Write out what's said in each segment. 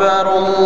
أكبر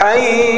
حي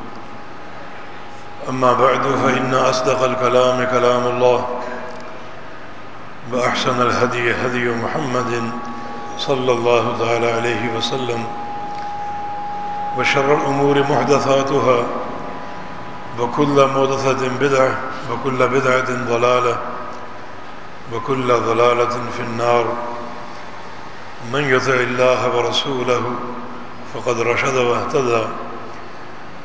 أما بعد، فإن أصدق الكلام كلام الله، وأحسن الهدي هدي محمد صلى الله تعالى عليه وسلم، وشر الأمور محدثاتها، وكل محدثة بدعة، وكل بدعة ضلالة، وكل ضلالة في النار. من يطع الله ورسوله، فقد رشد واهتدى.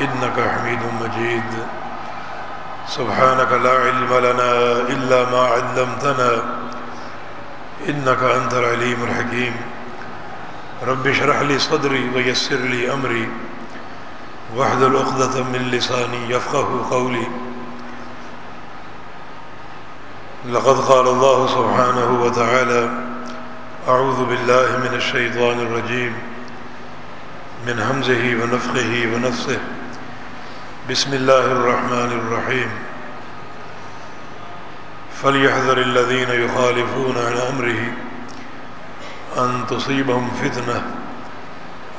إنك حميد مجيد. سبحانك لا علم لنا إلا ما علمتنا. إنك أنت العليم الحكيم. رب اشرح لي صدري ويسر لي أمري. واحلل عقدة من لساني يفقه قولي. لقد قال الله سبحانه وتعالى أعوذ بالله من الشيطان الرجيم. من همزه ونفخه ونفسه. بسم الله الرحمن الرحيم. فليحذر الذين يخالفون عن أمره أن تصيبهم فتنة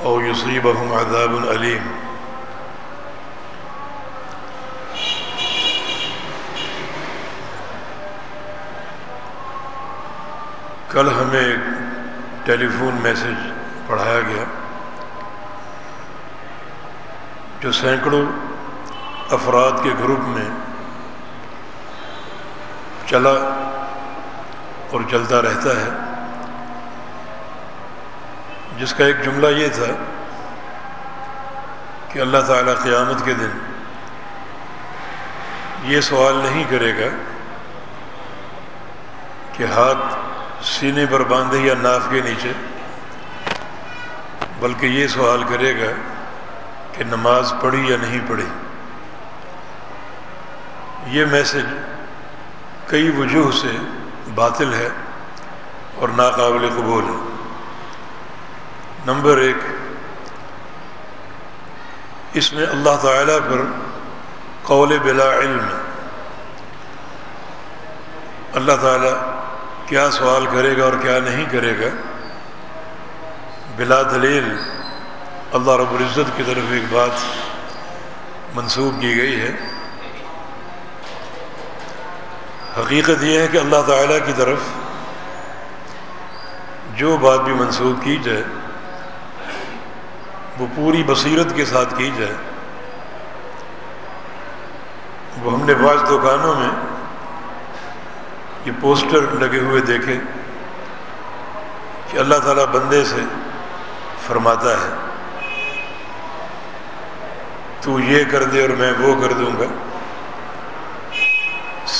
أو يصيبهم عذاب أليم. کل ہمیں ٹیلی فون میسج پڑھایا گیا جو سینکڑوں افراد کے گروپ میں چلا اور چلتا رہتا ہے، جس کا ایک جملہ یہ تھا کہ اللہ تعالیٰ قیامت کے دن یہ سوال نہیں کرے گا کہ ہاتھ سینے پر باندھے یا ناف کے نیچے، بلکہ یہ سوال کرے گا کہ نماز پڑھی یا نہیں پڑھی۔ یہ میسج کئی وجوہ سے باطل ہے اور ناقابل قبول ہے۔ نمبر ایک، اس میں اللہ تعالیٰ پر قول بلا علم۔ اللہ تعالیٰ کیا سوال کرے گا اور کیا نہیں کرے گا؟ بلا دلیل اللہ رب العزت کی طرف ایک بات منسوخ کی گئی ہے۔ حقیقت یہ ہے کہ اللہ تعالیٰ کی طرف جو بات بھی منسوخ کی جائے، وہ پوری بصیرت کے ساتھ کی جائے، وہ ہم نے بعض دکانوں میں یہ پوسٹر لگے ہوئے دیکھے کہ اللہ تعالیٰ بندے سے فرماتا ہے، تو یہ کر دے اور میں وہ کر دوں گا۔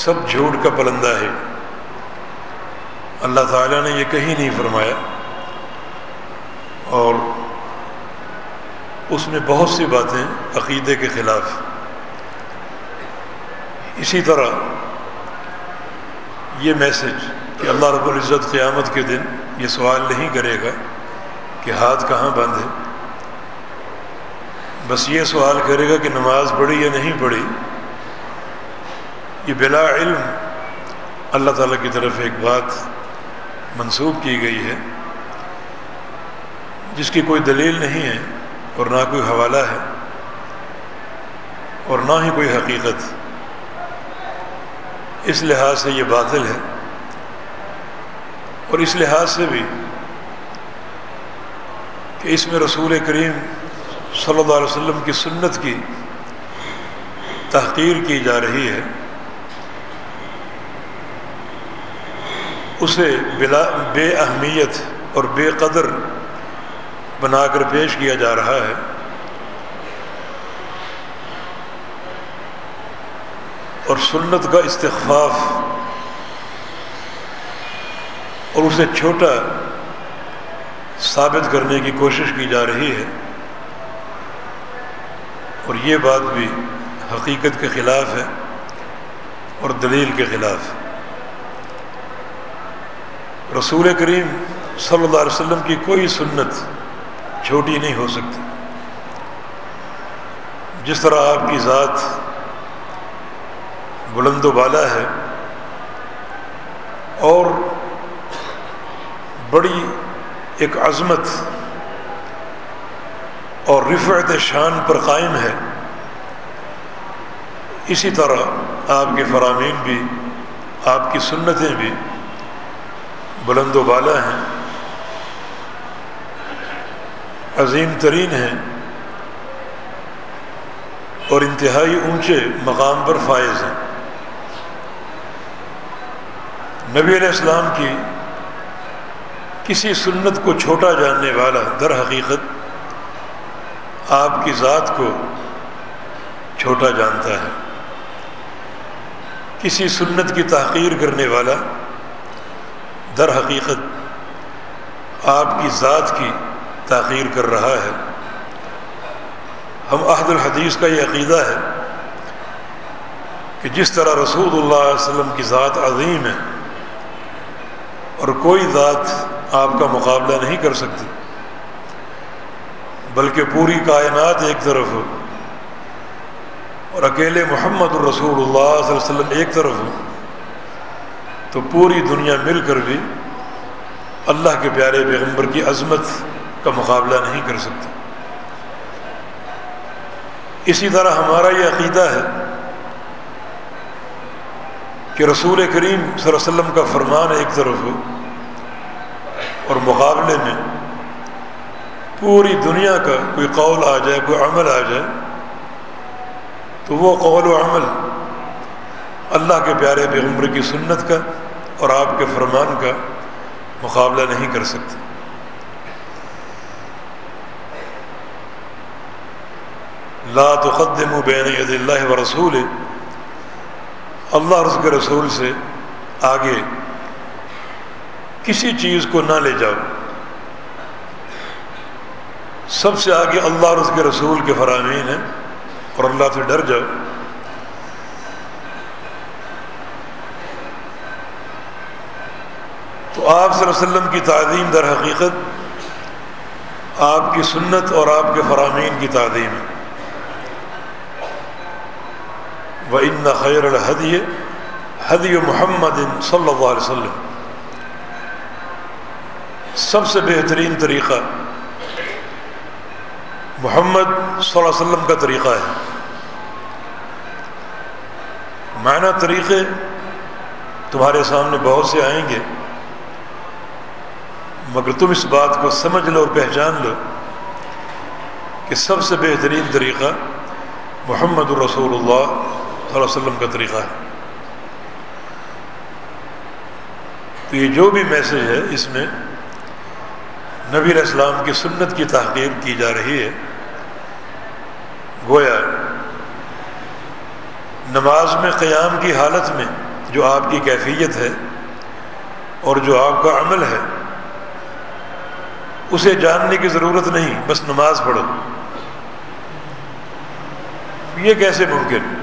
سب جھوٹ کا پلندہ ہے۔ اللہ تعالیٰ نے یہ کہیں نہیں فرمایا۔ اور اس میں بہت سی باتیں عقیدے کے خلاف۔ اسی طرح یہ میسج کہ اللہ رب العزت قیامت کے دن یہ سوال نہیں کرے گا کہ ہاتھ کہاں باندھے۔ بس یہ سوال کرے گا کہ نماز پڑھی یا نہیں پڑھی۔ یہ بلا علم اللہ تعالیٰ کی طرف ایک بات منسوخ کی گئی ہے، جس کی کوئی دلیل نہیں ہے اور نہ کوئی حوالہ ہے اور نہ ہی کوئی حقیقت۔ اس لحاظ سے یہ باطل ہے اور اس لحاظ سے بھی کہ اس میں رسول کریم صلی اللہ علیہ وسلم کی سنت کی تحقیر کی جا رہی ہے۔ اسے بلا بے اہمیت اور بے قدر بنا کر پیش کیا جا رہا ہے۔ اور سنت کا استخفاف اور اسے چھوٹا ثابت کرنے کی کوشش کی جا رہی ہے۔ اور یہ بات بھی حقیقت کے خلاف ہے اور دلیل کے خلاف۔ ہے رسول کریم صلی اللہ علیہ وسلم کی کوئی سنت چھوٹی نہیں ہو سکتی۔ جس طرح آپ کی ذات بلند و بالا ہے اور بڑی ایک عظمت اور رفعت شان پر قائم ہے، اسی طرح آپ کے فرامین بھی، آپ کی سنتیں بھی بلند و بالا ہیں۔ عظیم ترین ہیں۔ اور انتہائی اونچے مقام پر فائز ہیں۔ نبی علیہ السلام کی کسی سنت کو چھوٹا جاننے والا در حقیقت آپ کی ذات کو چھوٹا جانتا ہے۔ کسی سنت کی تحقیر کرنے والا در حقیقت آپ کی ذات کی تاخیر کر رہا ہے۔ ہم عہد الحدیث کا یہ عقیدہ ہے کہ جس طرح رسول اللہ علیہ وسلم کی ذات عظیم ہے اور کوئی ذات آپ کا مقابلہ نہیں کر سکتی، بلکہ پوری کائنات ایک طرف ہو اور اکیلے محمد الرسول اللہ صلی اللہ علیہ وسلم ایک طرف ہو۔ تو پوری دنیا مل کر بھی اللہ کے پیارے پیغمبر کی عظمت کا مقابلہ نہیں کر سکتی۔ اسی طرح ہمارا یہ عقیدہ ہے کہ رسول کریم صلی اللہ علیہ وسلم کا فرمان ایک طرف ہو اور مقابلے میں پوری دنیا کا کوئی قول آ جائے، کوئی عمل آ جائے، تو وہ قول و عمل اللہ کے پیارے پیغمبر کی سنت کا اور آپ کے فرمان کا مقابلہ نہیں کر سکتے۔ لا تقدم بین ید اللہ و رسول اللہ رس کے رسول سے آگے کسی چیز کو نہ لے جاؤ۔ سب سے آگے اللہ رس کے رسول کے فرامین ہیں اور اللہ سے ڈر جاؤ۔ تو آپ صلی اللہ علیہ وسلم کی تعظیم در حقیقت آپ کی سنت اور آپ کے فرامین کی تعظیم ہے۔ و ان خیر الحدی حدی محمد صلی اللہ علیہ وسلم۔ سب سے بہترین طریقہ محمد صلی اللہ علیہ وسلم کا طریقہ ہے۔ معنی طریقے تمہارے سامنے بہت سے آئیں گے۔ مگر تم اس بات کو سمجھ لو اور پہچان لو کہ سب سے بہترین طریقہ محمد الرسول اللہ صلی اللہ علیہ وسلم کا طریقہ ہے۔ تو یہ جو بھی میسج ہے، اس میں نبی علیہ السلام کی سنت کی تحقیر کی جا رہی ہے۔ گویا، نماز میں قیام کی حالت میں جو آپ کی کیفیت ہے اور جو آپ کا عمل ہے اسے جاننے کی ضرورت نہیں، بس نماز پڑھو۔ یہ کیسے ممکن؟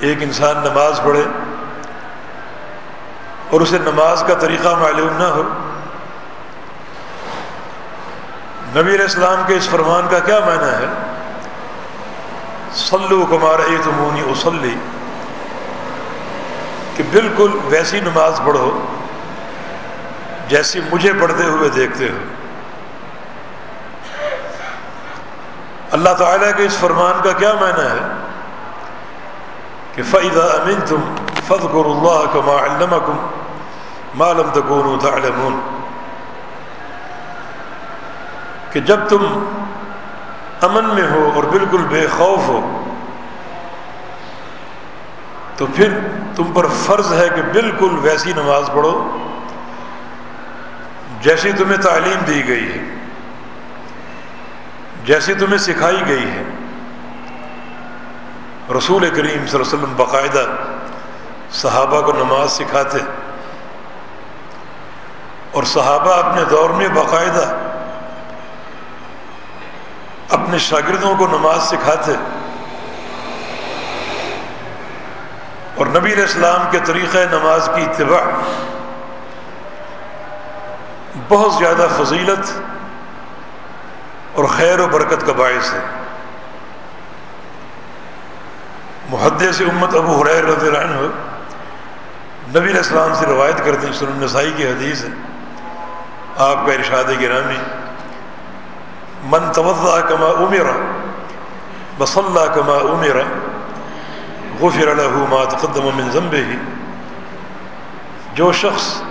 ایک انسان نماز پڑھے اور اسے نماز کا طریقہ معلوم نہ ہو۔ نبی علیہ السلام کے اس فرمان کا کیا معنی ہے؟ سلو کمار اے تمونی اسلی کہ بالکل ویسی نماز پڑھو۔ جیسی مجھے پڑھتے ہوئے دیکھتے ہو۔ اللہ تعالیٰ کے اس فرمان کا کیا معنی ہے؟ کہ فعدہ امین تم فض گر اللہ کما علم کم معلوم تکون تعلمون۔ کہ جب تم امن میں ہو اور بالکل بے خوف ہو، تو پھر تم پر فرض ہے کہ بالکل ویسی نماز پڑھو۔ جیسی تمہیں تعلیم دی گئی ہے، جیسی تمہیں سکھائی گئی ہے۔ رسول کریم صلی اللہ علیہ وسلم باقاعدہ صحابہ کو نماز سکھاتے، اور صحابہ اپنے دور میں باقاعدہ اپنے شاگردوں کو نماز سکھاتے، اور نبی علیہ السلام کے طریقۂ نماز کی اتباع بہت زیادہ فضیلت اور خیر و برکت کا باعث ہے۔ محدث سے امت ابو حریر رضی اللہ عنہ نبی علیہ السلام سے روایت کرتے ہیں، سنن نسائی کی حدیث ہے۔ آپ کا ارشاد گرامی، من توضع کما عمر بصلہ کما عمر غفر له ما تقدم من ذنبه. جو شخص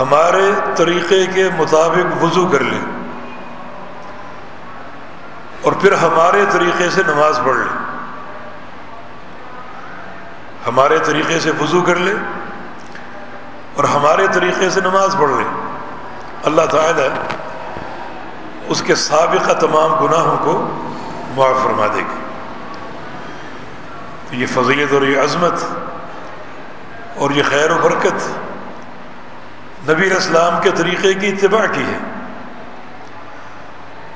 ہمارے طریقے کے مطابق وضو کر لے اور پھر ہمارے طریقے سے نماز پڑھ لے۔ ہمارے طریقے سے وضو کر لے اور ہمارے طریقے سے نماز پڑھ لے۔ اللہ تعالیٰ اس کے سابقہ تمام گناہوں کو معاف فرما دے گی تو یہ فضیت اور یہ عظمت اور یہ خیر و برکت نبی اسلام کے طریقے کی اتباع کی ہے۔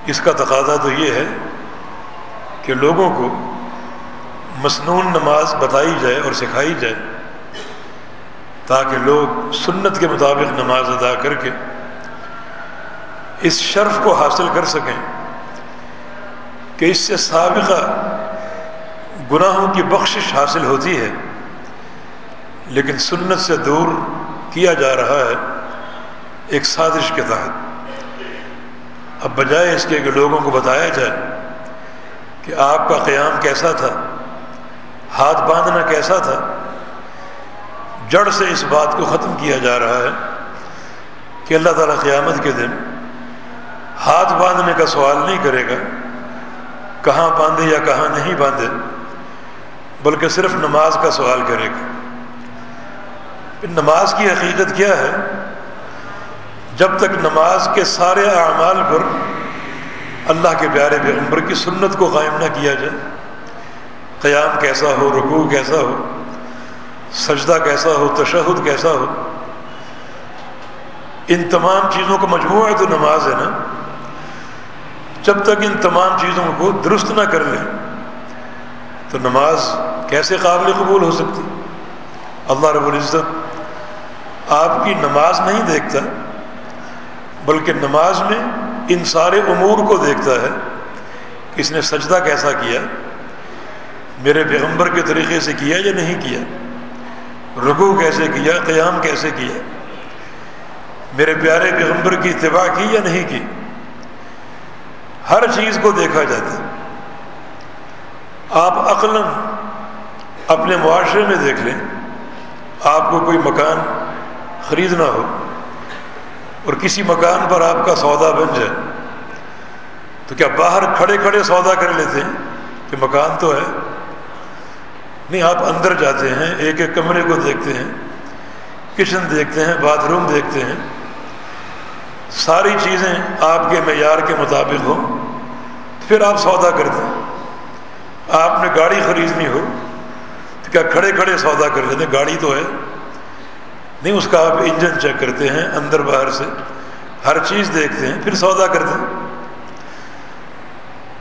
اس کا تقاضا تو یہ ہے کہ لوگوں کو مصنون نماز بتائی جائے اور سکھائی جائے تاکہ لوگ سنت کے مطابق نماز ادا کر کے اس شرف کو حاصل کر سکیں کہ اس سے سابقہ گناہوں کی بخشش حاصل ہوتی ہے، لیکن سنت سے دور کیا جا رہا ہے۔ ایک سازش کے تحت۔ اب بجائے اس کے کہ لوگوں کو بتایا جائے کہ آپ کا قیام کیسا تھا، ہاتھ باندھنا کیسا تھا، جڑ سے اس بات کو ختم کیا جا رہا ہے کہ اللہ تعالیٰ قیامت کے دن ہاتھ باندھنے کا سوال نہیں کرے گا، کہاں باندھے یا کہاں نہیں باندھے، بلکہ صرف نماز کا سوال کرے گا۔ نماز کی حقیقت کیا ہے؟ جب تک نماز کے سارے اعمال پر اللہ کے پیارے پیغمبر کی سنت کو قائم نہ کیا جائے، قیام کیسا ہو، رکوع کیسا ہو، سجدہ کیسا ہو، تشہد کیسا ہو، ان تمام چیزوں کا مجموعہ تو نماز ہے نا۔ جب تک ان تمام چیزوں کو درست نہ کر لیں، تو نماز کیسے قابل قبول ہو سکتی؟ اللہ رب العزت آپ کی نماز نہیں دیکھتا بلکہ نماز میں ان سارے امور کو دیکھتا ہے کہ اس نے سجدہ کیسا کیا، میرے پیغمبر کے طریقے سے کیا یا نہیں کیا رگو کیسے کیا، قیام کیسے کیا، میرے پیارے پیغمبر کی اتباع کی یا نہیں کی، ہر چیز کو دیکھا جاتا ہے۔ آپ عقل اپنے معاشرے میں دیکھ لیں، آپ کو کوئی مکان خریدنا ہو اور کسی مکان پر آپ کا سودا بن جائے تو کیا باہر کھڑے کھڑے سودا کر لیتے ہیں کہ مکان تو ہے؟ نہیں، آپ اندر جاتے ہیں، ایک ایک کمرے کو دیکھتے ہیں، کچن دیکھتے ہیں، باتھ روم دیکھتے ہیں، ساری چیزیں آپ کے معیار کے مطابق ہوں، پھر آپ سودا کرتے ہیں۔ آپ نے گاڑی خریدنی ہو تو کیا کھڑے کھڑے سودا کر لیتے ہیں؟ گاڑی تو ہے۔ نہیں، اس کا آپ انجن چیک کرتے ہیں، اندر باہر سے ہر چیز دیکھتے ہیں، پھر سودا کرتے ہیں۔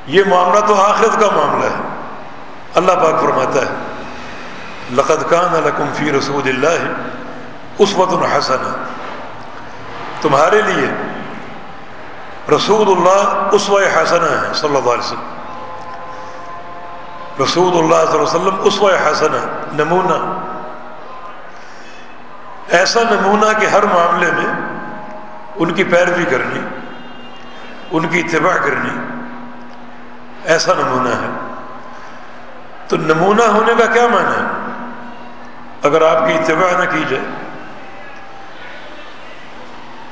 یہ معاملہ تو آخرت کا معاملہ ہے۔ اللہ پاک فرماتا ہے لقت کان لکم فی رسول اللہ اس وقت الحسن تمہارے لیے رسول اللہ اس و حسن ہے، صلی اللہ علیہ وسلم۔ رسول اللہ صلی اللہ علیہ وسلم اس و حسن ہے نمونہ۔ ایسا نمونہ کہ ہر معاملے میں ان کی پیروی کرنی، ان کی اتباع کرنی ایسا نمونہ ہے۔ تو نمونہ ہونے کا کیا معنی ہے؟ اگر آپ کی اتباع نہ کی جائے،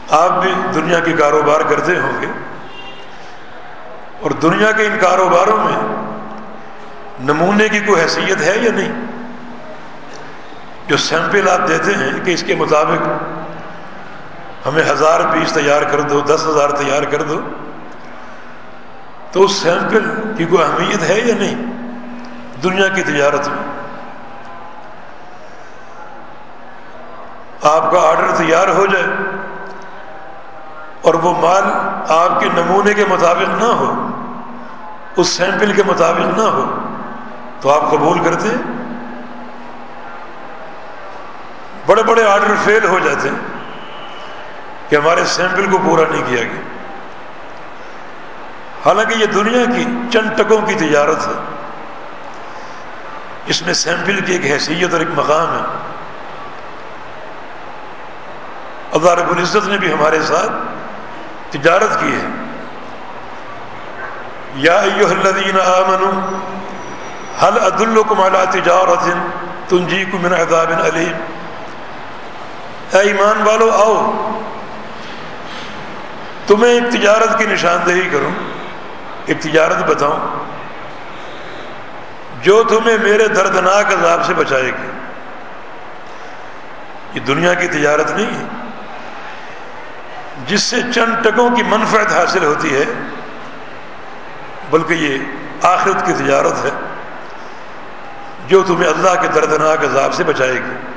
آپ بھی دنیا کے کاروبار کرتے ہوں گے اور دنیا کے ان کاروباروں میں نمونے کی کوئی حیثیت ہے یا نہیں؟ جو سیمپل آپ دیتے ہیں کہ اس کے مطابق ہمیں ہزار پیس تیار کر دو، دس ہزار تیار کر دو، تو اس سیمپل کی کوئی اہمیت ہے یا نہیں؟ دنیا کی تجارت میں۔ آپ کا آرڈر تیار ہو جائے اور وہ مال آپ کے نمونے کے مطابق نہ ہو، اس سیمپل کے مطابق نہ ہو، تو آپ قبول کرتے بڑے بڑے آرڈر فیل ہو جاتے ہیں کہ ہمارے سیمپل کو پورا نہیں کیا گیا۔ حالانکہ یہ دنیا کی چند ٹکوں کی تجارت ہے۔ اس میں سیمپل کی ایک حیثیت اور ایک مقام ہے۔ اللہ رب العزت نے بھی ہمارے ساتھ تجارت کی ہے۔ یا ایوہ الذین آمنوا حل ادلکم علی تجارت تنجیکم من عذاب علیم؟ اے ایمان والو، آؤ۔ تمہیں ایک تجارت کی نشاندہی کروں۔ ایک تجارت بتاؤں۔ جو تمہیں میرے دردناک عذاب سے بچائے گی۔ یہ دنیا کی تجارت نہیں ہے۔ جس سے چند ٹکوں کی منفعت حاصل ہوتی ہے، بلکہ یہ آخرت کی تجارت ہے، جو تمہیں اللہ کے دردناک عذاب سے بچائے گی۔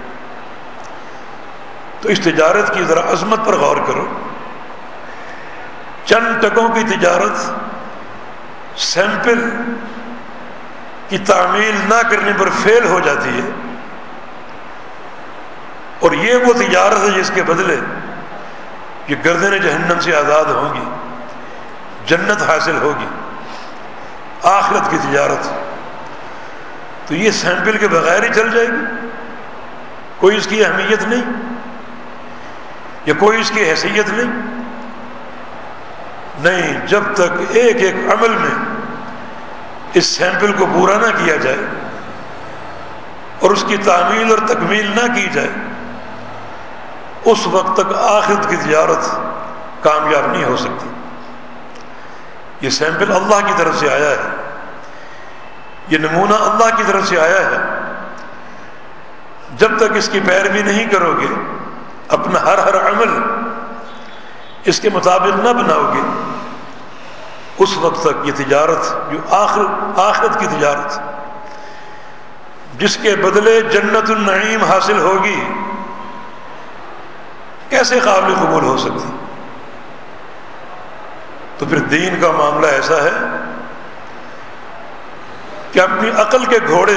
تو اس تجارت کی ذرا عظمت پر غور کرو۔ چند ٹکوں کی تجارت سیمپل کی تعمیل نہ کرنے پر فیل ہو جاتی ہے۔ اور یہ وہ تجارت ہے جس کے بدلے یہ گردن جہنم سے آزاد ہوں گی جنت حاصل ہوگی، آخرت کی تجارت۔ تو یہ سیمپل کے بغیر ہی چل جائے گی، کوئی اس کی اہمیت نہیں۔ یا کوئی اس کی حیثیت نہیں۔ نہیں، جب تک ایک ایک عمل میں اس سیمپل کو پورا نہ کیا جائے اور اس کی تعمیل اور تکمیل نہ کی جائے، اس وقت تک آخرت کی تجارت کامیاب نہیں ہو سکتی۔ یہ سیمپل اللہ کی طرف سے آیا ہے۔ یہ نمونہ اللہ کی طرف سے آیا ہے۔ جب تک اس کی پیروی نہیں کرو گے اپنا ہر ہر عمل اس کے مطابق نہ بناؤ گے۔ اس وقت تک یہ تجارت، جو آخر، آخرت کی تجارت، جس کے بدلے جنت النعیم حاصل ہوگی، کیسے قابل قبول ہو سکتی؟ تو پھر دین کا معاملہ ایسا ہے کہ اپنی عقل کے گھوڑے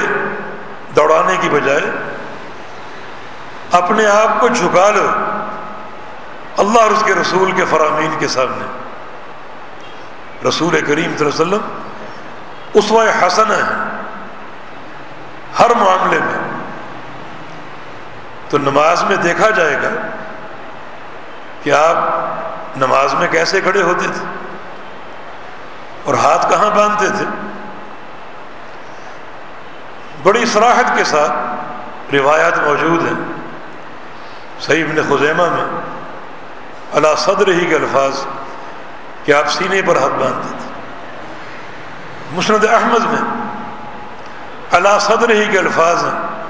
دوڑانے کی بجائے اپنے آپ کو جھکا لو۔ اللہ اور اس کے رسول کے فرامین کے سامنے۔ رسول کریم صلی اللہ علیہ وسلم اس حسن ہے۔ ہر معاملے میں۔ تو نماز میں دیکھا جائے گا کہ آپ نماز میں کیسے کھڑے ہوتے تھے اور ہاتھ کہاں باندھتے تھے۔ بڑی صراحت کے ساتھ روایات موجود ہیں۔ صحیح ابن خزیمہ میں۔ اللہ صدر ہی کے الفاظ کہ آپ سینے پر ہاتھ باندھتے تھے۔ مسند احمد میں۔ اللہ صدر ہی کے الفاظ ہیں۔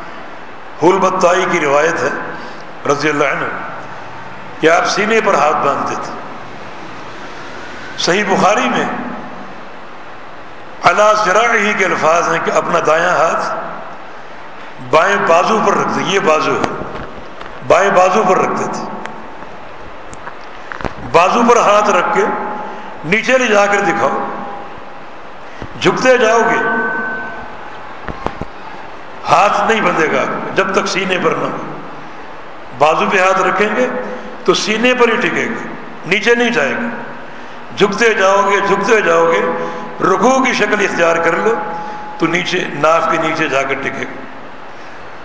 حل بتائی کی روایت ہے، رضی اللہ عنہ، کہ آپ سینے پر ہاتھ باندھتے تھے۔ صحیح بخاری میں۔ اللہ ذرا ہی کے الفاظ ہیں کہ اپنا دایاں ہاتھ بائیں بازو پر رکھتے یہ بازو ہے۔ بائیں بازو پر رکھتے تھے بازو پر ہاتھ رکھ کے نیچے لے جا کر دکھاؤ۔ جھکتے جاؤ گے۔ ہاتھ نہیں بندھے گا۔ جب تک سینے پر نہ ہو۔ بازو پہ ہاتھ رکھیں گے تو سینے پر ہی ٹکے گا نیچے نہیں جائے گا جھکتے جاؤ گے، جھکتے جاؤ گے۔ رکو کی شکل اختیار کر لو تو نیچے، ناف کے نیچے جا کر ٹکے۔ گا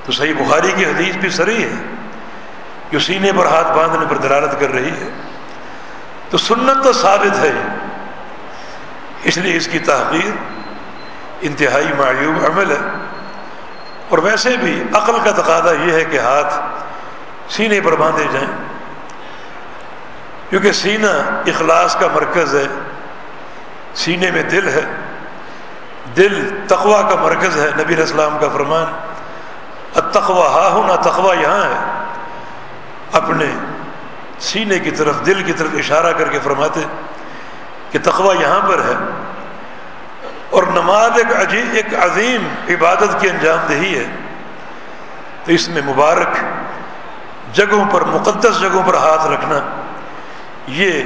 تو صحیح بخاری کی حدیث بھی سری ہے۔ جو سینے پر ہاتھ باندھنے پر دلالت کر رہی ہے۔ تو سنت تو ثابت ہے۔ اس لیے اس کی تحقیر انتہائی معیوب عمل ہے۔ اور ویسے بھی عقل کا تقاضا یہ ہے کہ ہاتھ سینے پر باندھے جائیں۔ کیونکہ سینہ اخلاص کا مرکز ہے۔ سینے میں دل ہے۔ دل تقوا کا مرکز ہے۔ نبی اسلام کا فرمان اتقوا ہا ہونا تقوا یہاں ہے۔ اپنے سینے کی طرف، دل کی طرف اشارہ کر کے فرماتے کہ تقوا یہاں پر ہے۔ اور نماز ایک عجیب، ایک عظیم عبادت کی انجام دہی ہے۔ تو اس میں مبارک جگہوں پر، مقدس جگہوں پر ہاتھ رکھنا، یہ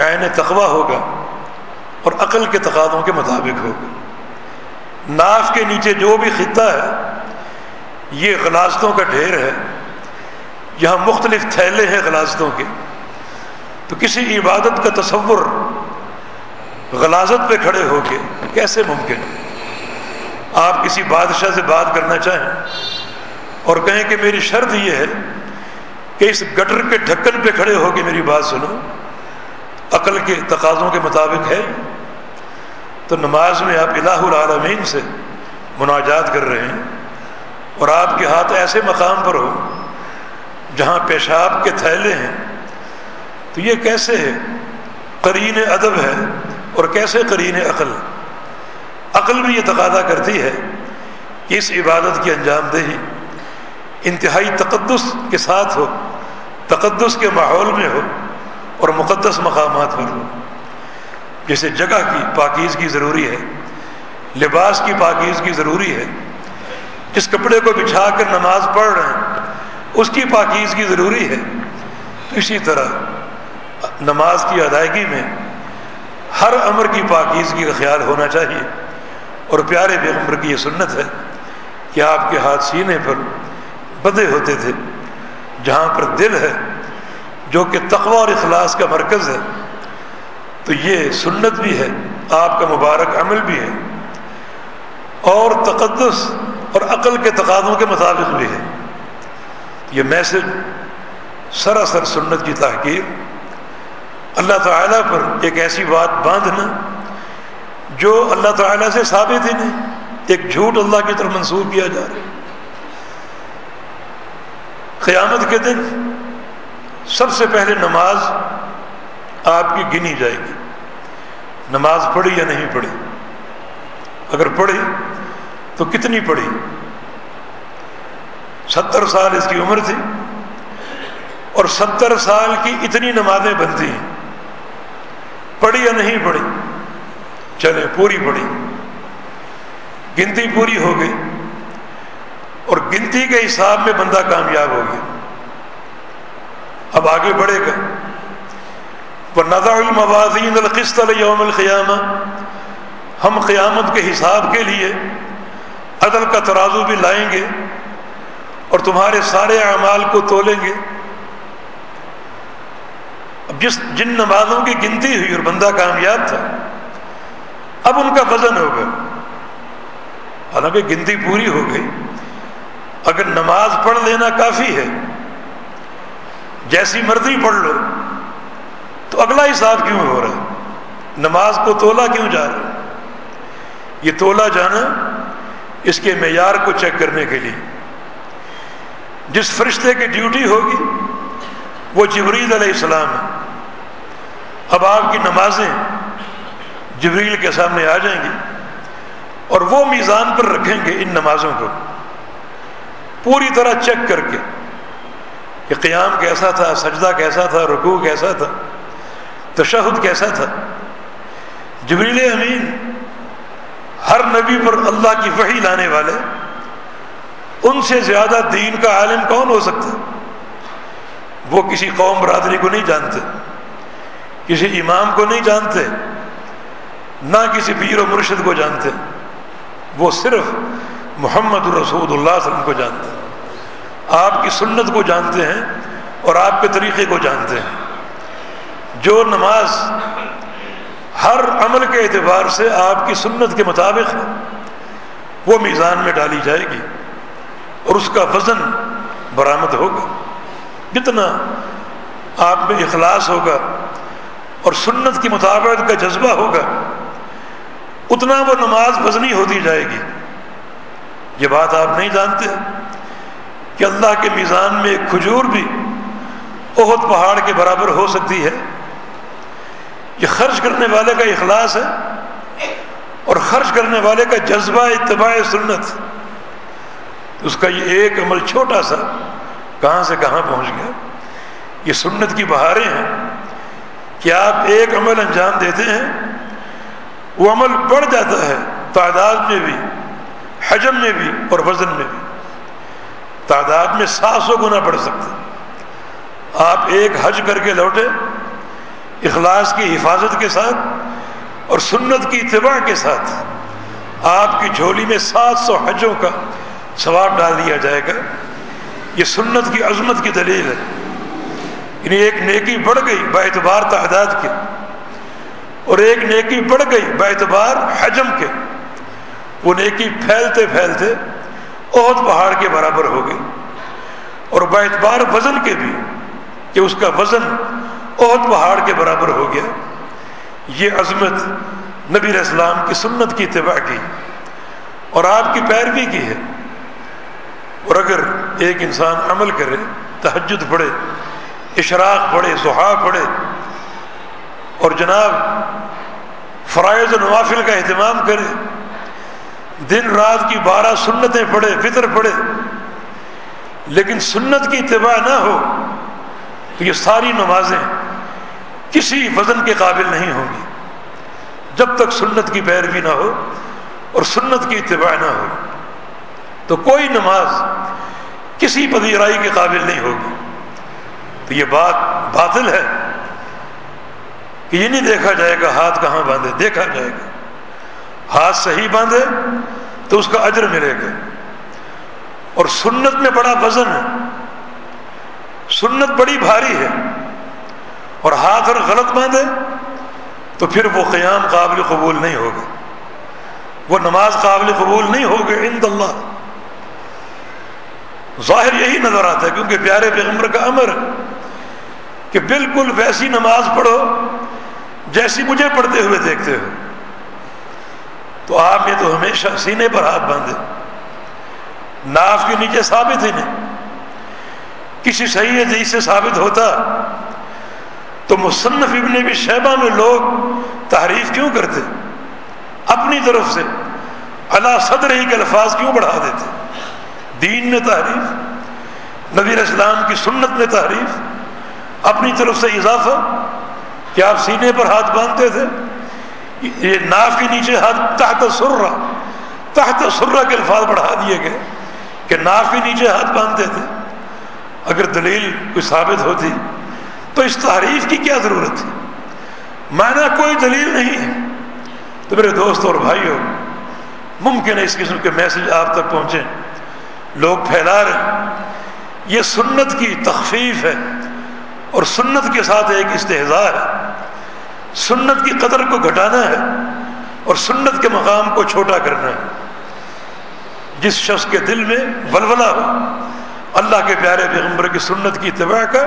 عین تقوا ہوگا اور عقل کے تقاضوں کے مطابق ہوگا۔ ناف کے نیچے جو بھی خطہ ہے، یہ غلاستوں کا ڈھیر ہے۔ یہاں مختلف تھیلے ہیں غلاستوں کے۔ تو کسی عبادت کا تصور غلازت پہ کھڑے ہو کے کیسے ممکن؟ آپ کسی بادشاہ سے بات کرنا چاہیں اور کہیں کہ میری شرط یہ ہے کہ اس گٹر کے ڈھکن پہ کھڑے ہو کے میری بات سنو۔ عقل کے تقاضوں کے مطابق ہے۔ تو نماز میں آپ الہ العالمین سے مناجات کر رہے ہیں اور آپ کے ہاتھ ایسے مقام پر ہو جہاں پیشاب کے تھیلے ہیں، تو یہ کیسے ہے؟ قرین ادب ہے اور کیسے قرین عقل؟ عقل بھی یہ تقاضا کرتی ہے کہ اس عبادت کی انجام دہی، انتہائی تقدس کے ساتھ ہو، تقدس کے ماحول میں ہو اور مقدس مقامات پر ہو۔ جیسے جگہ کی پاکیزگی ضروری ہے، لباس کی پاکیزگی ضروری ہے۔ جس کپڑے کو بچھا کر نماز پڑھ رہے ہیں اس کی پاکیزگی ضروری ہے۔ تو اسی طرح نماز کی ادائیگی میں ہر عمر کی پاکیزگی کا خیال ہونا چاہیے۔ اور پیارے پیغمبر کی یہ سنت ہے کہ آپ کے ہاتھ سینے پر بدے ہوتے تھے، جہاں پر دل ہے، جو کہ تقوی اور اخلاص کا مرکز ہے۔ تو یہ سنت بھی ہے، آپ کا مبارک عمل بھی ہے۔ اور تقدس اور عقل کے تقاضوں کے مطابق بھی ہے۔ یہ میسج سراسر سنت کی تحقیر اللہ تعالیٰ پر ایک ایسی بات باندھنا جو اللہ تعالیٰ سے ثابت ہی نہیں، ایک جھوٹ اللہ کی طرف منسوخ کیا جا رہا ہے۔ قیامت کے دن سب سے پہلے نماز آپ کی گنی جائے گی۔ نماز پڑھی یا نہیں پڑھی؟ اگر پڑھی تو کتنی پڑھی؟ ستر سال اس کی عمر تھی اور ستر سال کی اتنی نمازیں بنتی ہیں۔ پڑھی یا نہیں پڑھی؟ چلے، پوری پڑھی۔ گنتی پوری ہو گئی اور گنتی کے حساب میں بندہ کامیاب ہو گیا۔ اب آگے بڑھے گا۔ وہ ندا الموازین القسط یوم القیامہ ہم قیامت کے حساب کے لیے عدل کا ترازو بھی لائیں گے۔ اور تمہارے سارے اعمال کو تولیں گے۔ اب جس جن نمازوں کی گنتی ہوئی اور بندہ کامیاب تھا، اب ان کا وزن ہوگا حالانکہ گنتی پوری ہو گئی۔ اگر نماز پڑھ لینا کافی ہے، جیسی مرضی پڑھ لو، تو اگلا حساب کیوں ہو رہا ہے؟ نماز کو تولا کیوں جا رہا ہے؟ یہ تولا جانا اس کے معیار کو چیک کرنے کے لیے۔ جس فرشتے کی ڈیوٹی ہوگی، وہ جبریل علیہ السلام ہے اب آپ کی نمازیں جبریل کے سامنے آ جائیں گی اور وہ میزان پر رکھیں گے ان نمازوں کو۔ پوری طرح چیک کر کے کہ قیام کیسا تھا، سجدہ کیسا تھا، رکوع کیسا تھا، تشہد کیسا تھا۔ جبریل امین ہر نبی پر اللہ کی وحی لانے والے ان سے زیادہ دین کا عالم کون ہو سکتا وہ کسی قوم برادری کو نہیں جانتے، کسی امام کو نہیں جانتے، نہ کسی پیر و مرشد کو جانتے، وہ صرف محمد الرسود اللہ وسلم کو جانتے۔ ہیں آپ کی سنت کو جانتے ہیں اور آپ کے طریقے کو جانتے ہیں۔ جو نماز ہر عمل کے اعتبار سے آپ کی سنت کے مطابق ہے، وہ میزان میں ڈالی جائے گی۔ اور اس کا وزن برآمد ہوگا۔ کتنا آپ میں اخلاص ہوگا اور سنت کی مطابقت کا جذبہ ہوگا، اتنا وہ نماز وزنی ہوتی جائے گی۔ یہ بات آپ نہیں جانتے کہ اللہ کے میزان میں ایک کھجور بھی بہت پہاڑ کے برابر ہو سکتی ہے۔ یہ خرچ کرنے والے کا اخلاص ہے اور خرچ کرنے والے کا جذبہ اتباع سنت۔ اس کا یہ ایک عمل چھوٹا سا کہاں سے کہاں پہنچ گیا؟ یہ سنت کی بہاریں ہیں۔ کہ آپ ایک عمل انجام دیتے ہیں، وہ عمل بڑھ جاتا ہے تعداد میں بھی، حجم میں بھی اور وزن میں بھی۔ تعداد میں سات سو گنا بڑھ سکتا آپ ایک حج کر کے لوٹے، اخلاص کی حفاظت کے ساتھ اور سنت کی اتباع کے ساتھ آپ کی جھولی میں سات سو حجوں کا ثواب ڈال دیا جائے گا۔ یہ سنت کی عظمت کی دلیل ہے۔ یعنی ایک نیکی بڑھ گئی با اعتبار تعداد کے، اور ایک نیکی بڑھ گئی با اعتبار حجم کے۔ وہ نیکی پھیلتے پھیلتے بہت پہاڑ کے برابر ہو گئی۔ اور با اعتبار وزن کے بھی، کہ اس کا وزن بہت پہاڑ کے برابر ہو گیا۔ یہ عظمت نبی علیہ السلام کی سنت کی اتباع کی اور آپ کی پیروی کی ہے۔ اور اگر ایک انسان عمل کرے تحجد پڑھے، اشراق پڑھے سہا پڑھے، اور جناب فرائض و نوافل کا اہتمام کرے، دن رات کی بارہ سنتیں پڑھے، فطر پڑھے، لیکن سنت کی اتباع نہ ہو، تو یہ ساری نمازیں کسی وزن کے قابل نہیں ہوں گی۔ جب تک سنت کی پیروی نہ ہو اور سنت کی اتباع نہ ہو۔ تو کوئی نماز کسی پذیرائی کے قابل نہیں ہوگی۔ تو یہ بات باطل ہے کہ یہ نہیں دیکھا جائے گا ہاتھ کہاں باندھے، دیکھا جائے گا۔ ہاتھ صحیح باندھے تو اس کا اجر ملے گا۔ اور سنت میں بڑا وزن ہے۔ سنت بڑی بھاری ہے۔ اور ہاتھ اور غلط باندھے تو پھر وہ قیام قابل قبول نہیں ہوگا۔ وہ نماز قابل قبول نہیں ہوگی عند اللہ۔ ظاہر یہی نظر آتا ہے، کیونکہ پیارے پیغمبر کا امر کہ بالکل ویسی نماز پڑھو جیسی مجھے پڑھتے ہوئے دیکھتے ہو۔ تو آپ نے تو ہمیشہ سینے پر ہاتھ باندھے۔ ناف کے نیچے ثابت ہی نہیں۔ کسی صحیح حدیث جی سے ثابت ہوتا تو مصنف ابن بھی شہبہ میں لوگ تعریف کیوں کرتے؟ اپنی طرف سے اللہ صدر ہی کے الفاظ کیوں بڑھا دیتے؟ دین میں تعریف نبی اسلام کی سنت میں تعریف اپنی طرف سے اضافہ کہ آپ سینے پر ہاتھ باندھتے تھے۔ یہ ناف کے نیچے ہاتھ تحت سرا تحت سرا کے الفاظ بڑھا دیے گئے کہ ناف کے نیچے ہاتھ باندھتے تھے۔ اگر دلیل کوئی ثابت ہوتی تو اس تعریف کی کیا ضرورت تھی؟ معنی کوئی دلیل نہیں ہے۔ تو میرے دوست اور بھائیوں ممکن ہے اس قسم کے میسج آپ تک پہنچے لوگ پھیلا رہے یہ سنت کی تخفیف ہے اور سنت کے ساتھ ایک استحضار ہے۔ سنت کی قدر کو گھٹانا ہے اور سنت کے مقام کو چھوٹا کرنا ہے۔ جس شخص کے دل میں ولولہ ہو، اللہ کے پیارے پیغمبر کی سنت کی اتباع کا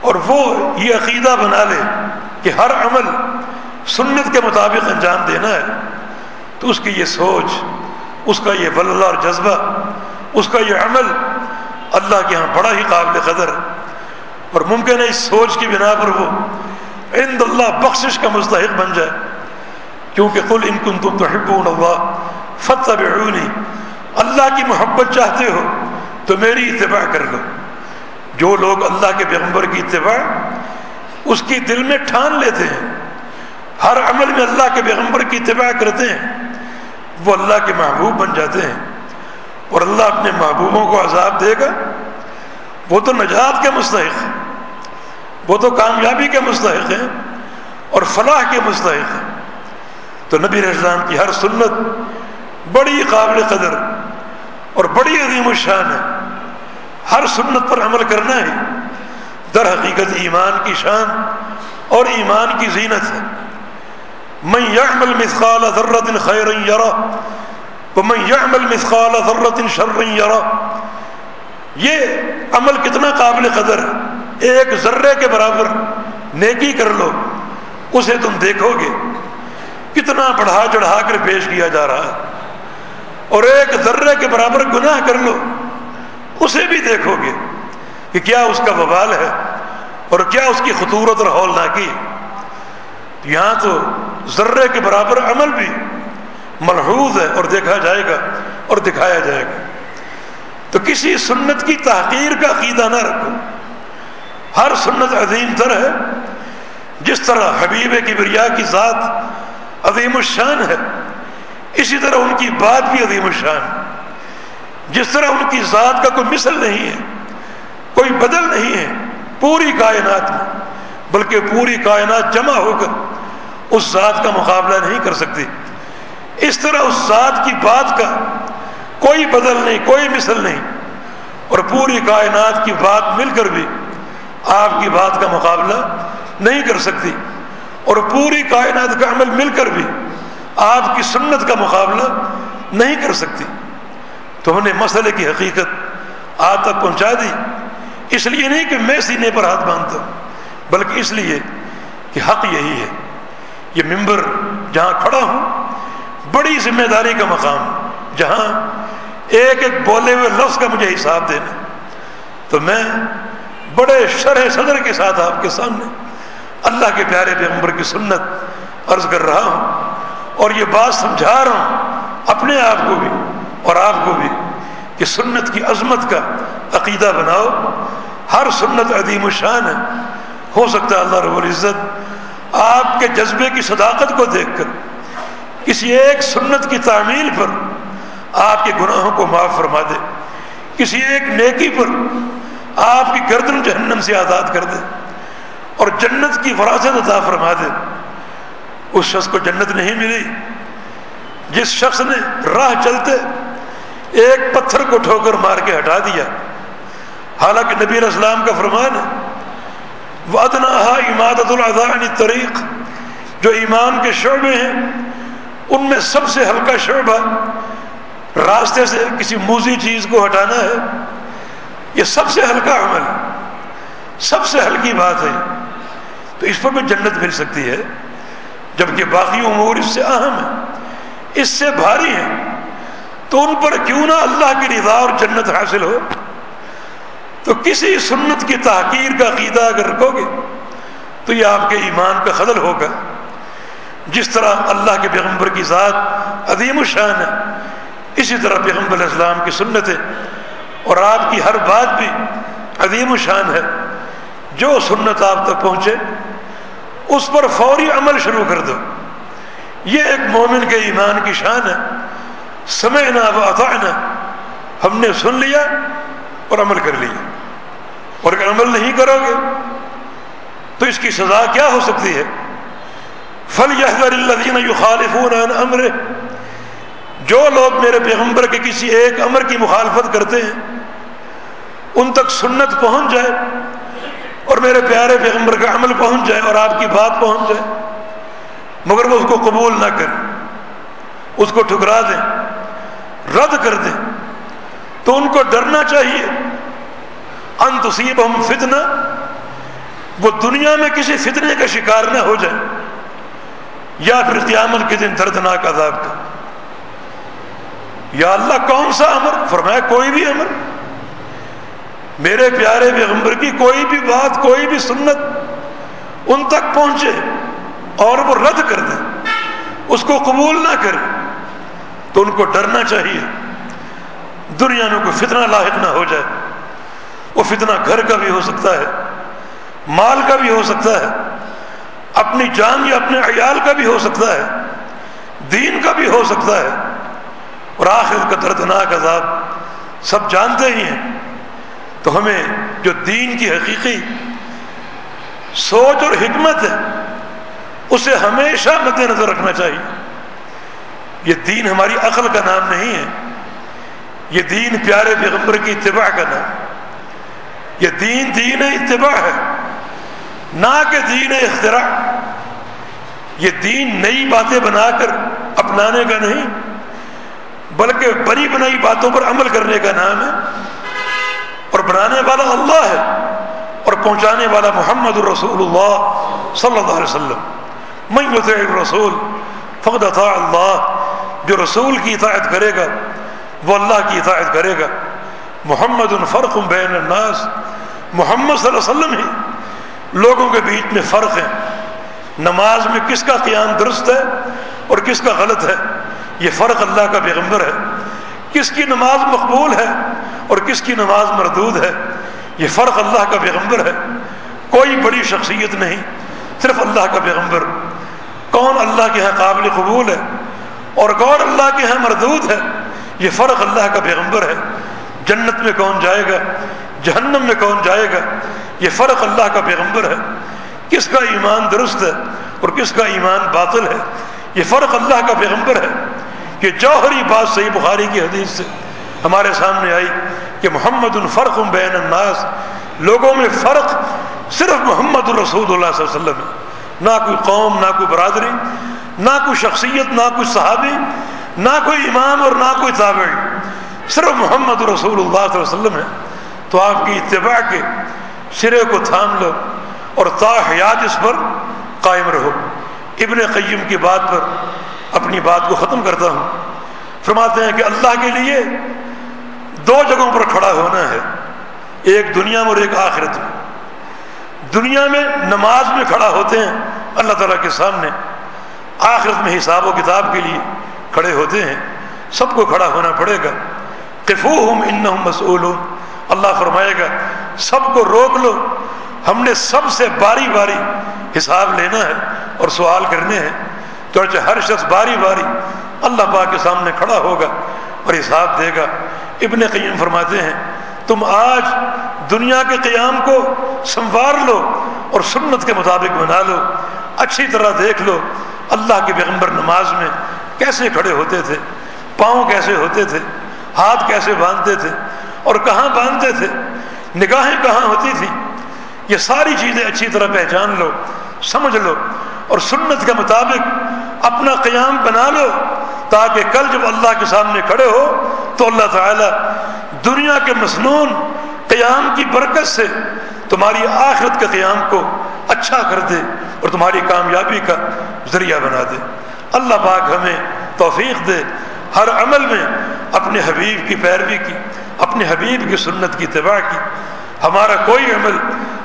اور وہ یہ عقیدہ بنا لے کہ ہر عمل سنت کے مطابق انجام دینا ہے، تو اس کی یہ سوچ اس کا یہ وللہ اور جذبہ، اس کا یہ عمل اللہ کے ہاں بڑا ہی قابل قدر اور ممکن ہے اس سوچ کی بنا پر وہ عند اللہ بخشش کا مستحق بن جائے۔ کیونکہ کل ان کن تم تو اللہ فتح اللہ کی محبت چاہتے ہو تو میری اتباع کر لو۔ جو لوگ اللہ کے پیغمبر کی اتباع اس کی دل میں ٹھان لیتے ہیں، ہر عمل میں اللہ کے پیغمبر کی اتباع کرتے ہیں۔ وہ اللہ کے محبوب بن جاتے ہیں اور اللہ اپنے محبوبوں کو عذاب دے گا۔ وہ تو نجات کے مستحق ہیں۔ وہ تو کامیابی کے مستحق ہیں اور فلاح کے مستحق ہیں۔ تو نبی رضان کی ہر سنت بڑی قابل قدر اور بڑی عظیم الشان ہے۔ ہر سنت پر عمل کرنا ہے۔ در حقیقت ایمان کی شان اور ایمان کی زینت ہے۔ میں یعمل مثقال ذرت خیر یرا تو میں یعمل مثقال ذرت شر یرا یہ عمل کتنا قابل قدر ہے؟ ایک ذرے کے برابر نیکی کر لو، اسے تم دیکھو گے۔ کتنا بڑھا چڑھا کر پیش کیا جا رہا ہے۔ اور ایک ذرے کے برابر گناہ کر لو، اسے بھی دیکھو گے کہ کیا اس کا بوال ہے اور کیا اس کی خطورت اور ہول نہ کی یہاں تو ذرے کے برابر عمل بھی ملحوظ ہے اور دیکھا جائے گا اور دکھایا جائے گا۔ تو کسی سنت کی تحقیر کا عقیدہ نہ رکھو۔ ہر سنت عظیم تر ہے۔ جس طرح حبیب کی بریا کی ذات عظیم الشان ہے، اسی طرح ان کی بات بھی عظیم الشان۔ ہے جس طرح ان کی ذات کا کوئی مثل نہیں ہے، کوئی بدل نہیں ہے، پوری کائنات میں، بلکہ پوری کائنات جمع ہو کر اس ذات کا مقابلہ نہیں کر سکتی۔ اس طرح اس ذات کی بات کا کوئی بدل نہیں، کوئی مثل نہیں۔ اور پوری کائنات کی بات مل کر بھی آپ کی بات کا مقابلہ نہیں کر سکتی۔ اور پوری کائنات کا عمل مل کر بھی آپ کی سنت کا مقابلہ نہیں کر سکتی۔ تو ہم نے مسئلے کی حقیقت آج تک پہنچا دی۔ اس لیے نہیں کہ میں سینے پر ہاتھ باندھتا ہوں، بلکہ اس لیے کہ حق یہی ہے۔ یہ ممبر جہاں کھڑا ہوں، بڑی ذمہ داری کا مقام، جہاں ایک ایک بولے ہوئے لفظ کا مجھے حساب دینا۔ تو میں بڑے شرح صدر کے ساتھ آپ کے سامنے اللہ کے پیارے پیغمبر کی سنت عرض کر رہا ہوں اور یہ بات سمجھا رہا ہوں اپنے آپ کو بھی اور آپ کو بھی کہ سنت کی عظمت کا عقیدہ بناؤ۔ ہر سنت عدیم الشان ہے۔ ہو سکتا ہے اللہ رب العزت آپ کے جذبے کی صداقت کو دیکھ کر، کسی ایک سنت کی تعمیل پر آپ کے گناہوں کو معاف فرما دے، کسی ایک نیکی پر آپ کی گردن جہنم سے آزاد کر دے اور جنت کی وراثت عطا فرما دے۔ اس شخص کو جنت نہیں ملی جس شخص نے راہ چلتے ایک پتھر کو ٹھوکر مار کے ہٹا دیا۔ حالانکہ نبی علیہ السلام کا فرمان ہے وادنا امادت العدان طریق جو ایمان کے شعبے ہیں، ان میں سب سے ہلکا شعبہ راستے سے کسی موزی چیز کو ہٹانا ہے، یہ سب سے ہلکا عمل، سب سے ہلکی بات ہے۔ تو اس پر بھی جنت مل سکتی ہے، جبکہ باقی امور اس سے اہم ہے اس سے بھاری ہیں۔ تو ان پر کیوں نہ اللہ کی رضا اور جنت حاصل ہو۔ تو کسی سنت کی تحقیر کا عقیدہ اگر رکھو گے تو یہ آپ کے ایمان کا خدل ہوگا۔ جس طرح اللہ کے پیغمبر کی ذات عظیم الشان ہے، اسی طرح پیغمبر علیہ السلام کی سنتیں اور آپ کی ہر بات بھی عظیم الشان ہے۔ جو سنت آپ تک پہنچے، اس پر فوری عمل شروع کر دو۔ یہ ایک مومن کے ایمان کی شان ہے۔ سمعنا و ہم نے سن لیا۔ اور عمل کر لیا اور اگر عمل نہیں کرو گے، تو اس کی سزا کیا ہو سکتی ہے؟ فل یہ خالف امر جو لوگ میرے پیغمبر کے کسی ایک امر کی مخالفت کرتے ہیں، ان تک سنت پہنچ جائے، اور میرے پیارے پیغمبر کا عمل پہنچ جائے، اور آپ کی بات پہنچ جائے، مگر وہ اس کو قبول نہ کریں، اس کو ٹھکرا دیں، رد کر دیں۔ تو ان کو ڈرنا چاہیے۔ ان تصیب ہم فتنہ۔ وہ دنیا میں کسی فتنے کا شکار نہ ہو جائے۔ یا پھر قیامت کے دن دردناک عذاب کا یا اللہ، کون سا امر؟ فرمایا، کوئی بھی امر۔ میرے پیارے پیغمبر کی کوئی بھی بات، کوئی بھی سنت ان تک پہنچے اور وہ رد کر دیں اس کو قبول نہ کرے، تو ان کو ڈرنا چاہیے۔ دنیا میں کوئی فتنہ لاحق نہ ہو جائے۔ وہ فتنہ گھر کا بھی ہو سکتا ہے، مال کا بھی ہو سکتا ہے، اپنی جان یا اپنے عیال کا بھی ہو سکتا ہے، دین کا بھی ہو سکتا ہے۔ اور آخر کا دردناک عذاب سب جانتے ہی ہیں۔ تو ہمیں جو دین کی حقیقی سوچ اور حکمت ہے، اسے ہمیشہ مد نظر رکھنا چاہیے۔ یہ دین ہماری عقل کا نام نہیں ہے۔ یہ دین پیارے پیغمبر کی اتباع کا نام یہ دین دین اتباع ہے۔ نہ کہ دین اختراع۔ یہ دین نئی باتیں بنا کر اپنانے کا نہیں، بلکہ بنی بنائی باتوں پر عمل کرنے کا نام ہے۔ اور بنانے والا اللہ ہے اور پہنچانے والا محمد الرسول اللہ صلی اللہ علیہ وسلم۔ میں یطع الرسول فقد اطاع اللہ۔ جو رسول کی اطاعت کرے گا وہ اللہ کی اطاعت کرے گا۔ محمد الفرق بین الناس۔ محمد صلی اللہ علیہ وسلم ہی لوگوں کے بیچ میں فرق ہے۔ نماز میں کس کا قیام درست ہے اور کس کا غلط ہے؟ یہ فرق اللہ کا پیغمبر ہے۔ کس کی نماز مقبول ہے اور کس کی نماز مردود ہے؟ یہ فرق اللہ کا پیغمبر ہے۔ کوئی بڑی شخصیت نہیں، صرف اللہ کا پیغمبر۔ کون اللہ کے ہاں قابل قبول ہے اور کون اللہ کے ہاں مردود ہے؟ یہ فرق اللہ کا پیغمبر ہے۔ جنت میں کون جائے گا؟ جہنم میں کون جائے گا؟ یہ فرق اللہ کا پیغمبر ہے۔ کس کا ایمان درست ہے اور کس کا ایمان باطل ہے؟ یہ فرق اللہ کا پیغمبر ہے۔ کہ جوہری بات صحیح بخاری کی حدیث سے ہمارے سامنے آئی کہ محمد الفرق بین الناس۔ لوگوں میں فرق صرف محمد الرسول اللہ صلی اللہ علیہ وسلم ہے۔ نہ کوئی قوم، نہ کوئی برادری، نہ کوئی شخصیت، نہ کوئی صحابی۔ نہ کوئی امام اور نہ کوئی تابعی۔ صرف محمد رسول اللہ صلی اللہ علیہ وسلم ہے۔ تو آپ کی اتباع کے سرے کو تھام لو اور تا حیات اس پر قائم رہو۔ ابن قیم کی بات پر اپنی بات کو ختم کرتا ہوں۔ فرماتے ہیں کہ اللہ کے لیے دو جگہوں پر کھڑا ہونا ہے۔ ایک دنیا میں اور ایک آخرت میں۔ دنیا میں نماز میں کھڑا ہوتے ہیں اللہ تعالیٰ کے سامنے۔ آخرت میں حساب و کتاب کے لیے کھڑے ہوتے ہیں، سب کو کھڑا ہونا پڑے گا۔ کفو ہم ان مسول اللہ فرمائے گا، سب کو روک لو۔ ہم نے سب سے باری باری حساب لینا ہے اور سوال کرنے ہیں۔ تو ہر شخص باری باری اللہ پاک کے سامنے کھڑا ہوگا اور حساب دے گا۔ ابن قیم فرماتے ہیں، تم آج دنیا کے قیام کو سنوار لو اور سنت کے مطابق بنا لو۔ اچھی طرح دیکھ لو۔ اللہ کے پیغمبر نماز میں کیسے کھڑے ہوتے تھے؟ پاؤں کیسے ہوتے تھے؟ ہاتھ کیسے باندھتے تھے؟ اور کہاں باندھتے تھے؟ نگاہیں کہاں ہوتی تھیں؟ یہ ساری چیزیں اچھی طرح پہچان لو، سمجھ لو، اور سنت کے مطابق اپنا قیام بنا لو، تاکہ کل جب اللہ کے سامنے کھڑے ہو، تو اللہ تعالیٰ دنیا کے مصنون قیام کی برکت سے تمہاری آخرت کے قیام کو اچھا کر دے اور تمہاری کامیابی کا ذریعہ بنا دے۔ اللہ پاک ہمیں توفیق دے، ہر عمل میں اپنے حبیب کی پیروی کی، اپنے حبیب کی سنت کی اتباع کی۔ ہمارا کوئی عمل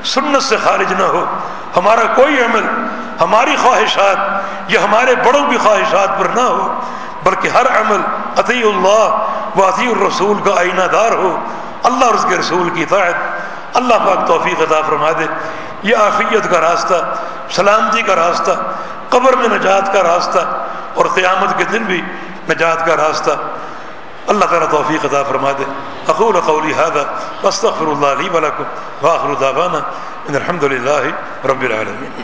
سنت سے خارج نہ ہو، ہمارا کوئی عمل ہماری خواہشات یا ہمارے بڑوں کی خواہشات پر نہ ہو، بلکہ ہر عمل عطی اللہ و عطی الرسول کا آئینہ دار ہو۔ اللہ اور اس کے رسول کی اطاعت۔ اللہ پاک توفیق عطا فرما دے۔ یہ آفیت کا راستہ، سلامتی کا راستہ قبر میں نجات کا راستہ اور قیامت کے دن بھی نجات کا راستہ۔ اللہ تعالیٰ توفیق عطا فرما دے۔ اقول قولی هذا واستغفر اللہ لي ولكم واخر دعوانا ان الحمد للہ رب العالمین۔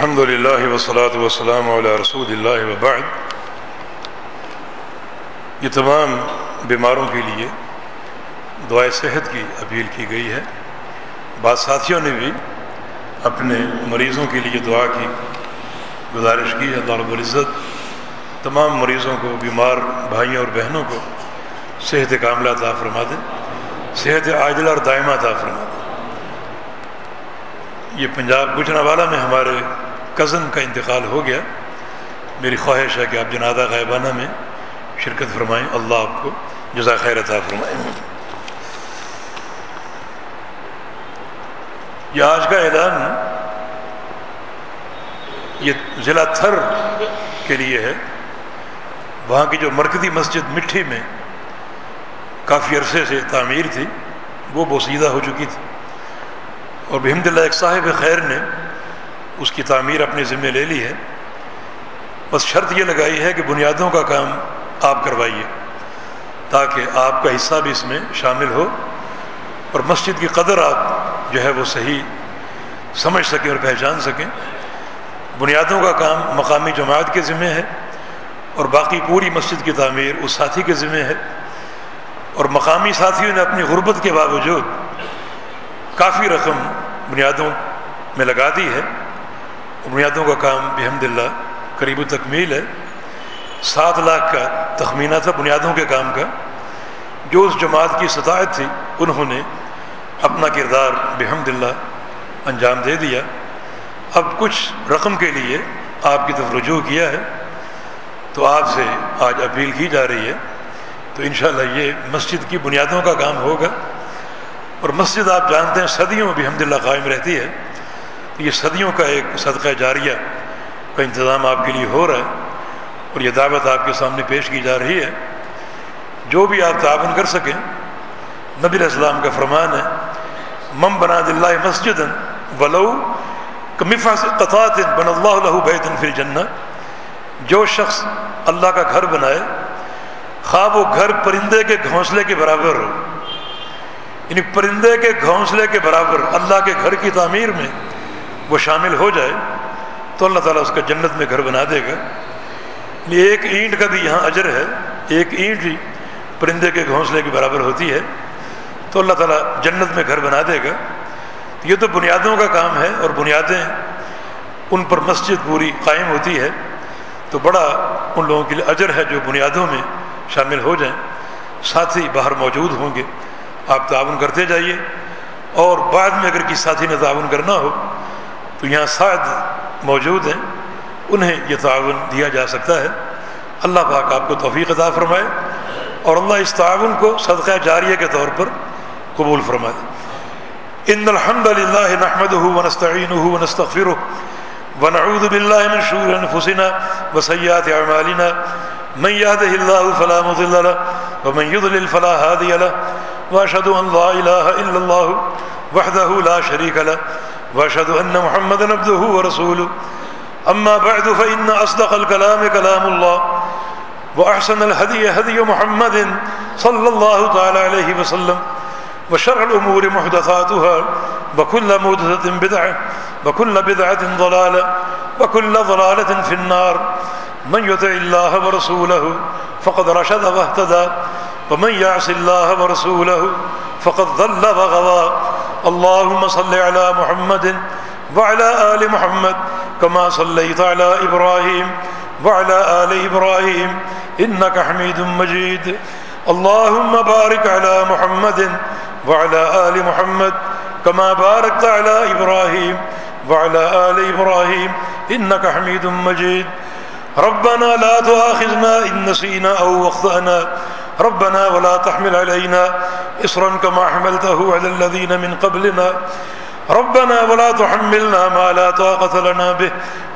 الحمد للہ وسلاۃ وسلام علیہ رسول اللہ وبعد. یہ تمام بیماروں کے لیے دعائیں صحت کی اپیل کی گئی ہے۔ بعض ساتھیوں نے بھی اپنے مریضوں کے لیے دعا کی، گزارش کی ہے۔ اللہ رب العزت تمام مریضوں کو، بیمار بھائیوں اور بہنوں کو صحت کاملہ عطا فرما دے صحت عاجلہ اور دائمہ عطا فرما دے یہ پنجاب گجرا والا میں ہمارے کزن کا انتقال ہو گیا۔ میری خواہش ہے کہ آپ جنازہ غائبانہ میں شرکت فرمائیں۔ اللہ آپ کو جزا خیر عطا فرمائیں یہ آج کا اعلان یہ ضلع تھر کے لیے ہے۔ وہاں کی جو مرکزی مسجد مٹھی میں کافی عرصے سے تعمیر تھی، وہ بوسیدہ ہو چکی تھی۔ اور بحمد اللہ ایک صاحب خیر نے اس کی تعمیر اپنے ذمے لے لی ہے۔ بس شرط یہ لگائی ہے کہ بنیادوں کا کام آپ کروائیے تاکہ آپ کا حصہ بھی اس میں شامل ہو اور مسجد کی قدر آپ جو ہے وہ صحیح سمجھ سکیں اور پہچان سکیں۔ بنیادوں کا کام مقامی جماعت کے ذمے ہے اور باقی پوری مسجد کی تعمیر اس ساتھی کے ذمے ہے۔ اور مقامی ساتھیوں نے اپنی غربت کے باوجود کافی رقم بنیادوں میں لگا دی ہے۔ بنیادوں کا کام بحمد اللہ قریب و تکمیل ہے۔ سات لاکھ کا تخمینہ تھا بنیادوں کے کام کا۔ جو اس جماعت کی سطاعت تھی، انہوں نے اپنا کردار بحمد اللہ انجام دے دیا۔ اب کچھ رقم کے لیے آپ کی طرف رجوع کیا ہے۔ تو آپ سے آج اپیل کی جا رہی ہے۔ تو انشاءاللہ یہ مسجد کی بنیادوں کا کام ہوگا۔ اور مسجد آپ جانتے ہیں، صدیوں میں بھی حمد اللہ قائم رہتی ہے۔ یہ صدیوں کا ایک صدقہ جاریہ کا انتظام آپ کے لیے ہو رہا ہے اور یہ دعوت آپ کے سامنے پیش کی جا رہی ہے۔ جو بھی آپ تعاون کر سکیں، نبی علیہ السلام کا فرمان ہے مم بنا دلّہ مسجد ولو کمفا سے قطعات بن اللہ بیتن فی جنت جو شخص اللہ کا گھر بنائے خواب وہ گھر پرندے کے گھونسلے کے برابر ہو یعنی پرندے کے گھونسلے کے برابر اللہ کے گھر کی تعمیر میں وہ شامل ہو جائے تو اللہ تعالیٰ اس کا جنت میں گھر بنا دے گا۔ ایک اینٹ کا بھی یہاں اجر ہے۔ ایک اینٹ بھی پرندے کے گھونسلے کے برابر ہوتی ہے۔ تو اللہ تعالیٰ جنت میں گھر بنا دے گا۔ یہ تو بنیادوں کا کام ہے اور بنیادیں ان پر مسجد پوری قائم ہوتی ہے۔ تو بڑا ان لوگوں کے لیے اجر ہے جو بنیادوں میں شامل ہو جائیں۔ ساتھی باہر موجود ہوں گے۔ آپ تعاون کرتے جائیے اور بعد میں اگر کسی ساتھی نے تعاون کرنا ہو تو یہاں سعد موجود ہیں، انہیں یہ تعاون دیا جا سکتا ہے۔ اللہ پاک آپ کو توفیق عطا فرمائے اور اللہ اس تعاون کو صدقہ جاریہ کے طور پر قبول فرمائے۔ ان الحمد للہ نحمد ونستعین ونستغفر ونعوذ باللہ من شور انفسنا وسیات اعمالنا۔ من يهده الله فلا مضل له ومن يضلل فلا هادي له۔ واشهد ان لا اله الا الله وحده لا شريك له۔ واشهد ان محمدا عبده ورسوله. اما بعد فان اصدق الكلام كلام الله واحسن الهدي هدي محمد صلى الله تعالى عليه وسلم، وشر الأمور محدثاتها، وكل محدثة بدعة، وكل بدعة ضلالة، وكل ضلالة في النار. من يطع الله ورسوله فقد رشد واهتدى، ومن يعص الله ورسوله فقد ضل وغوى اللهم صل على محمد وعلى آل محمد كما صليت على إبراهيم وعلى آل إبراهيم إنك حميد مجيد. اللهم بارك على محمد وعلى آل محمد كما باركت على إبراهيم وعلى آل إبراهيم إنك حميد مجيد. ربنا لا تؤاخذنا إن نسينا أو أخطأنا. ربنا ولا تحمل علينا إصرا كما حملته على الذين من قبلنا. ربنا ولا تحملنا ما لا طاقة لنا به.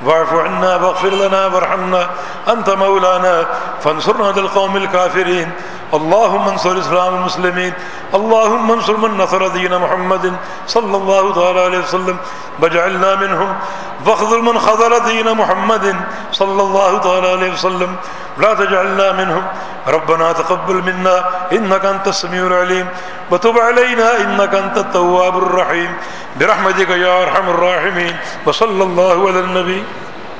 واعف عنا واغفر لنا وارحمنا. أنت مولانا. فانصرنا للقوم الكافرين. اللهم انصر الإسلام المسلمين. اللهم انصر من نصر دين محمد صلى الله تعالى عليه وسلم. واجعلنا منهم. واخذل من خذل دين محمد صلى الله تعالى عليه وسلم. لا تجعلنا منهم. ربنا تقبل منا. إنك أنت السميع العليم. وتب علينا. إنك أنت التواب الرحيم. برحمتك يا أرحم الراحمين. وصلى الله على النبي.